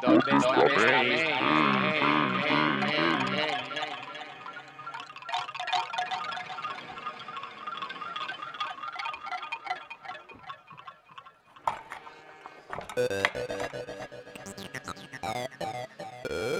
Don't dos veces. Amén, amén. Uh...